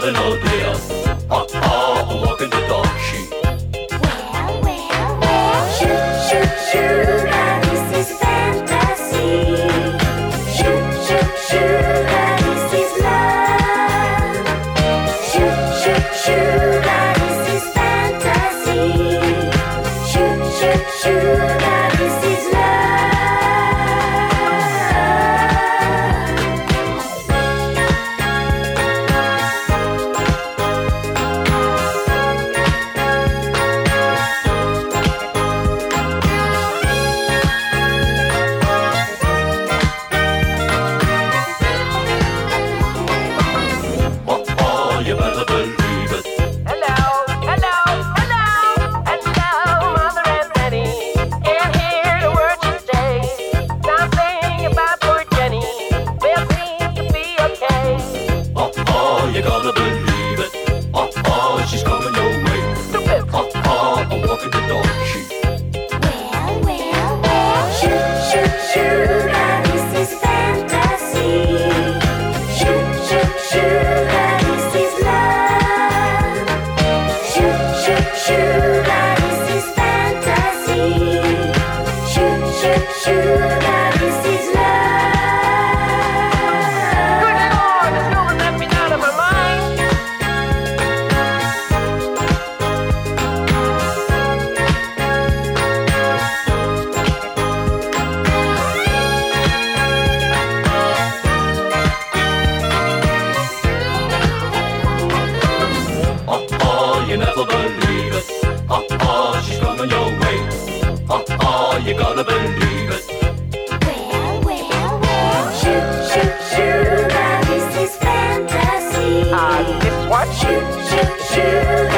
The old deal. coming your way. Oh, oh, you gotta believe it. Well, well, well. Shoot, shoot, shoot. That is his fantasy. I just want shoot, shoot, shoot.